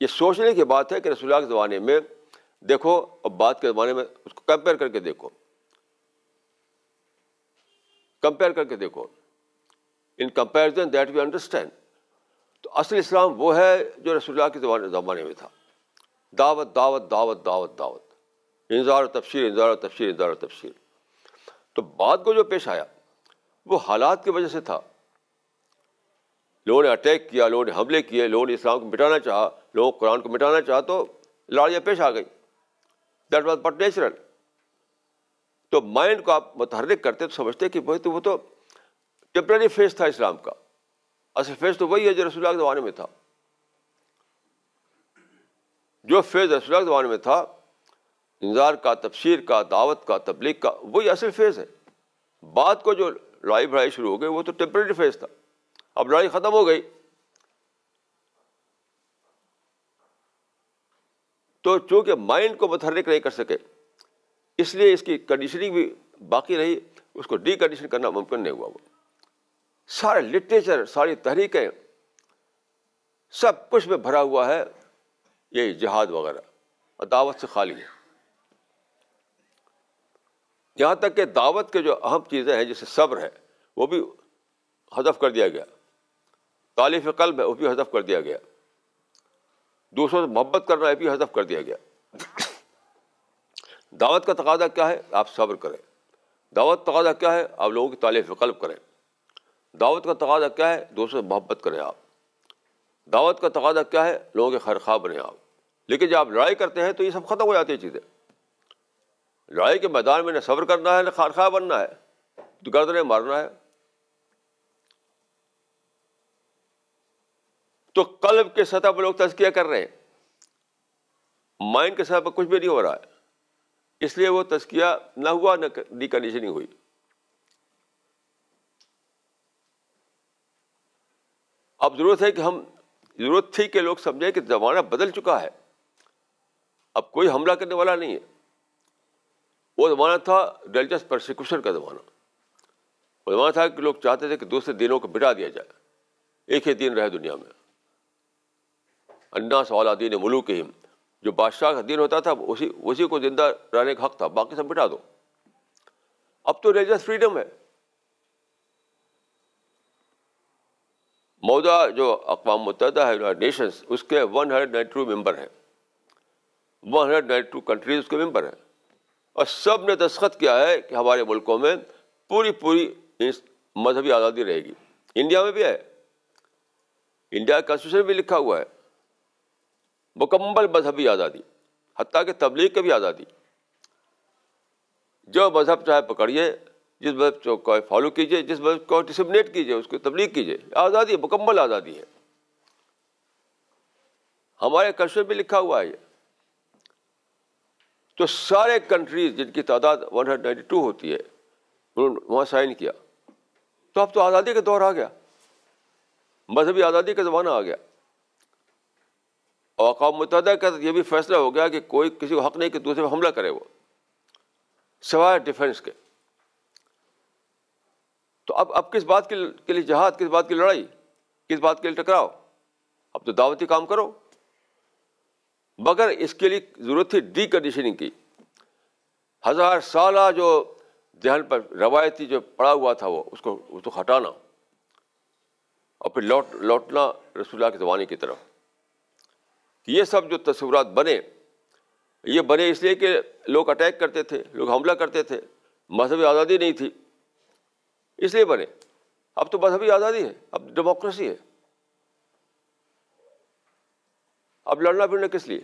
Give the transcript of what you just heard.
یہ سوچنے کی بات ہے کہ رسول اللہ کے زمانے میں، دیکھو، اب بات کے زمانے میں اس کو کمپیئر کر کے دیکھو۔ کمپیئر کر کے دیکھو۔ In comparison that we understand تو اصل اسلام وہ ہے جو رسول اللہ کے زمانے میں تھا۔ دعوت دعوت دعوت دعوت دعوت۔ انظار و تفصیل انظار و تفصیل انظار و تفصیل تو بعد کو جو پیش آیا، وہ حالات کی وجہ سے تھا۔ لوگوں نے اٹیک کیا، لوگوں نے حملے کیے، لوگوں نے اسلام کو مٹانا چاہا۔ لوگوں قرآن کو مٹانا چاہا تو لڑائیاں پیش آ گئی دیٹ واز بٹ نیچرل تو مائنڈ کو آپ متحرک کرتے تو سمجھتے کہ بھائی تو وہ تو ٹیمپرری فیس تھا اسلام کا۔ اصل فیس تو وہی ہے جو رسول اللہ کے زمانے میں تھا۔ جو فیض رسول اللہ کے زمانے میں تھا انظار کا تفسیر کا، دعوت کا، تبلیغ کا، وہی اصل فیز ہے۔ بات کو جو لڑائی بڑھائی شروع ہو گئی، وہ تو ٹیمپریری فیز تھا۔ اب لڑائی ختم ہو گئی۔ تو چونکہ مائنڈ کو متحرک نہیں کر سکے، اس لیے اس کی کنڈیشننگ بھی باقی رہی، اس کو ڈی کنڈیشن کرنا ممکن نہیں ہوا وہ۔ سارے لٹریچر ساری تحریکیں سب کچھ میں بھرا ہوا ہے، یہی جہاد وغیرہ۔ اور دعوت سے خالی ہے۔ یہاں تک کہ دعوت کے جو اہم چیزیں ہیں، جیسے صبر ہے، وہ بھی ہدف کر دیا گیا۔ تعلیف قلب ہے، وہ بھی ہدف کر دیا گیا۔ دوسروں سے محبت کرنا ہے بھی ہدف کر دیا گیا۔ دعوت کا تقاضا کیا ہے؟ آپ صبر کریں۔ دعوت تقاضا کیا ہے؟ آپ لوگوں کی تعلیف قلب کریں۔ دعوت کا تقاضا کیا ہے؟ دوسروں سے محبت کریں آپ۔ دعوت کا تقاضا کیا ہے؟ لوگوں کے خیر خواہ بنے آپ۔ لیکن جب آپ لڑائی کرتے ہیں تو یہ سب ختم ہو جاتی ہیں چیزیں۔ لڑائی کے میدان میں نہ صبر کرنا ہے، نہ خارخواہ بننا ہے۔ تو گردنے مارنا ہے۔ تو قلب کے سطح پہ لوگ تزکیہ کر رہے ہیں۔ مائنڈ کے سطح پہ کچھ بھی نہیں ہو رہا ہے۔ اس لیے وہ تزکیہ نہ ہوا، نہ ڈی کنڈیشننگ ہوئی۔ اب ضرورت ہے کہ ہم، ضرورت تھی کہ لوگ سمجھیں کہ زمانہ بدل چکا ہے۔ اب کوئی حملہ کرنے والا نہیں ہے۔ وہ زمانہ تھا ریلیجس پرسیکوشن کا زمانہ۔ وہ زمانہ تھا کہ لوگ چاہتے تھے کہ دوسرے دنوں کو بٹا دیا جائے۔ ایک ہی دن رہے دنیا میں۔ انا سوالا دین ملوک ہم جو بادشاہ کا دن ہوتا تھا، اسی اسی کو زندہ رہنے کا حق تھا۔ باقی سب بٹا دو۔ اب تو ریلیجس فریڈم ہے۔ مودا جو اقوام متحدہ ہے نیشنس اس کے one hundred ninety two member ہیں۔ One hundred ninety two countries اس کے ممبر ہیں۔ اور سب نے دستخط کیا ہے کہ ہمارے ملکوں میں پوری پوری مذہبی آزادی رہے گی۔ انڈیا میں بھی ہے۔ انڈیا کانسٹیٹیوشن بھی لکھا ہوا ہے۔ مکمل مذہبی آزادی، حتیٰ کہ تبلیغ کی بھی آزادی۔ جو مذہب چاہے پکڑیے، جس مذہب کو فالو کیجیے جس مذہب کو ڈسمنیٹ کیجیے اس کو تبلیغ کیجیے آزادی مکمل آزادی ہے۔ ہمارے کشمیر بھی لکھا ہوا ہے یہ۔ تو سارے کنٹریز جن کی تعداد ون ہنڈریڈ نائنٹی ٹو ہوتی ہے، انہوں نے وہاں سائن کیا۔ تو اب تو آزادی کا دور آ گیا۔ مذہبی آزادی کا زمانہ آ گیا۔ اور اقوام متحدہ کا یہ بھی فیصلہ ہو گیا کہ کوئی کسی کو حق نہیں کہ دوسرے پہ حملہ کرے وہ، سوائے ڈیفینس کے۔ تو اب اب کس بات کے لیے جہاد، کس بات کی لڑائی، کس بات کے لیے ٹکراؤ؟ اب تو دعوتی کام کرو۔ مگر اس کے لیے ضرورت تھی ڈی کنڈیشننگ کی۔ ہزار سالہ جو ذہن پر روایتی جو پڑا ہوا تھا وہ، اس کو اس کو ہٹانا۔ اور پھر لوٹ، لوٹنا رسول اللہ کے زمانے کی طرف۔ یہ سب جو تصورات بنے، یہ بنے اس لیے کہ لوگ اٹیک کرتے تھے، لوگ حملہ کرتے تھے۔ مذہبی آزادی نہیں تھی۔ اس لیے بنے۔ اب تو مذہبی آزادی ہے، اب ڈیموکریسی ہے۔ اب لڑنا پھرنا کس لیے؟